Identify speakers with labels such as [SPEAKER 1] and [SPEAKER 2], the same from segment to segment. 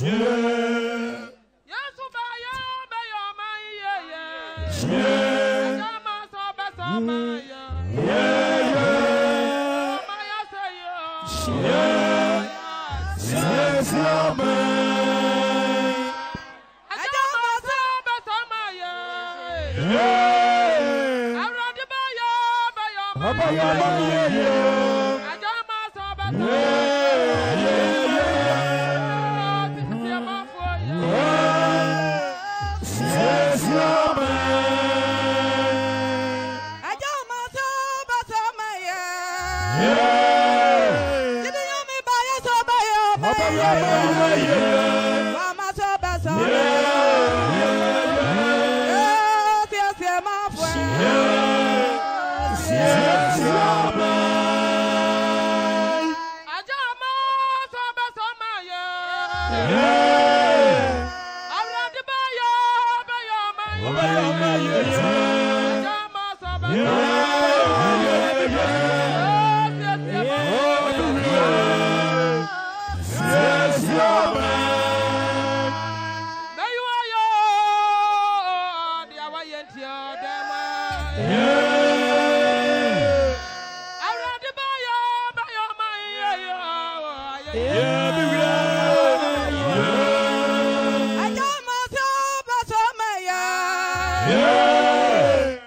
[SPEAKER 1] Yeah. Yes. Yes.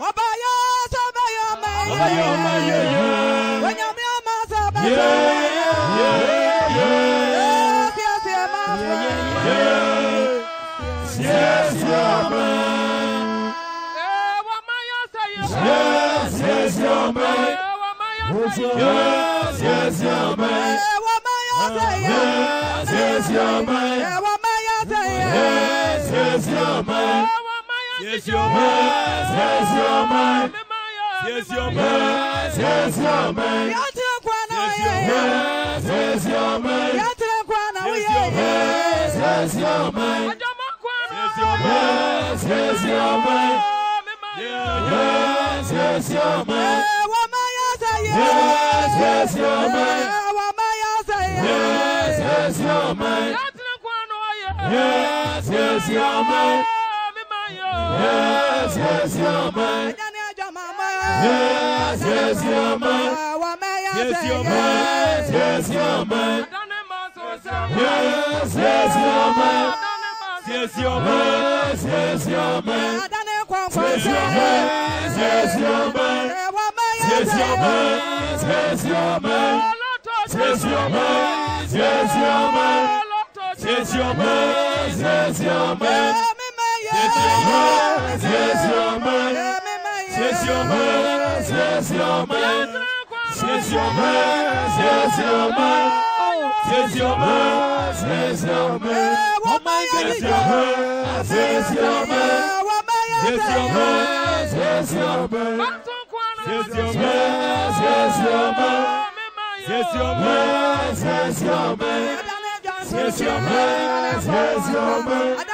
[SPEAKER 1] sọba yẹ Yes. Yes. wọnyọmi ọmọ Yes. Yes. yẹ siesie ma fọ siesie ọmọ wọmọ yẹ sẹyẹ siesie ọmọ siesie ọmọ wọmọ yẹ sẹyẹ siesie ọmọ wọmọ yẹ sẹyẹ siesie ọmọ. Yes, your man. Yes, your man. Yes, your man. Yes, your man. Yes, your man. Yes, your man. Yes, your man. yes, your man. Yes, yes, your man. Yes, yes, your man. Yes, yes, your man. Yes, yes, your man. Yes, yes, your man. Yes, yes, your man. Yes, your man. Yes, your man. Yes, yes, your man. Yes, your man. Yes, your man. Yes, your man. Yes, your man. Yes, your man. Yes, your man. Yes, your man. Yes, your man. Yes, your man. Yes, your man main, saisis en main, saisis en main, saisis en main, saisis en main, saisis en main, saisis en main, saisis en main, saisis en main, saisis en main. Yes, your man, yes, your man. Yes, your man, yes, your man. Yes, your man, yes, your man. Yes, your man, yes, your man.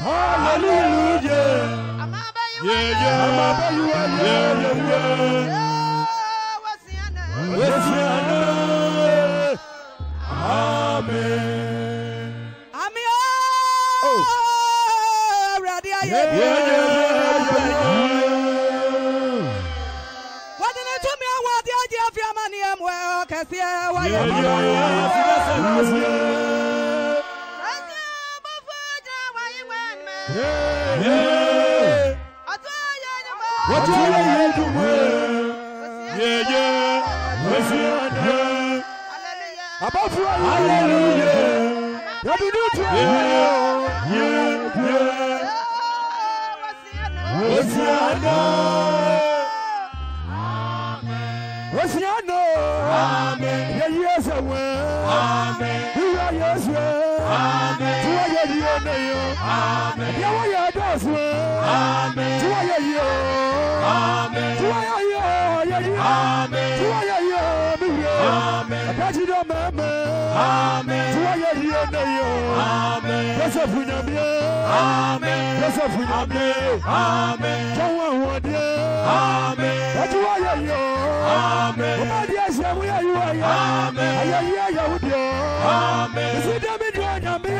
[SPEAKER 1] Hallelujah. Yeah, yeah. Yeah, yeah, yeah. Wesiana. Amen. Amen. Oh. Ready, yeah, yeah, yeah, yeah. What did I tell me? What did I do? If you're money, I'm well, Cassia. Why, yeah, yeah, yeah. watu wayedumwe yeye wesiane abafu haleluya yabidutu yeye yeye wesiane wesiane amen yeye sewe amen iwa yesu amen tuwa yeye ne yo amen yawa yeye dasu amen tuwa yeye yo Amen. Tí wọ́n yà yọ ọ̀yẹ́ yìí. Amen. Tí wọ́n yà yọ ọ̀mí yìí. Amen. Àbájú dọ̀ mẹ́mẹ́. Amen. Tí wọ́n yà yọ ọ̀nà yọ. Amen. Yẹ́sẹ̀ fún Nyàmíyé. Amen. Yẹ́sẹ̀ fún Nyàmíyé. Amen. Jẹ́wọ́ àwọn ọdẹ. Amen. Ẹtí wọ́n yà yọ. Amen. Ọba di ẹsẹ̀ mú yà yọ ọ̀yẹ́. Amen. Ayẹyẹ ayẹwo di ọ. Amen. Ìsìn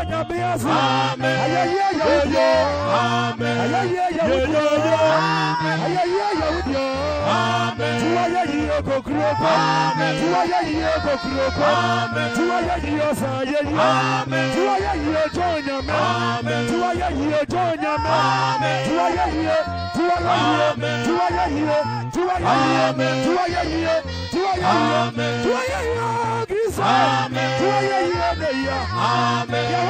[SPEAKER 1] Amen. Amen. nyameasi ayɛyɛ Amen. ayɛyɛ yahudi ayɛyɛ Amen. tiwa yɛ yie kokuro Amen. tiwa yɛ yie kokuro Amen. tiwa yɛ yie san yɛ Amen. tiwa yɛ yie jɔn Amen. tiwa yɛ yie jɔn Amen. tiwa yɛ yie tiwa yɛ yie tiwa yɛ yie tiwa yɛ Amen. tiwa yɛ yie tiwa yɛ Amen. tiwa yɛ yie Amen. tiwa yɛ yie Amen. Amen.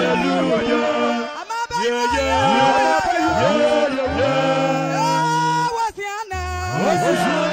[SPEAKER 1] Hallelujah. Yeah, yeah, yeah, yeah, yeah. yeah. yeah. yeah. yeah. yeah. yeah. yeah.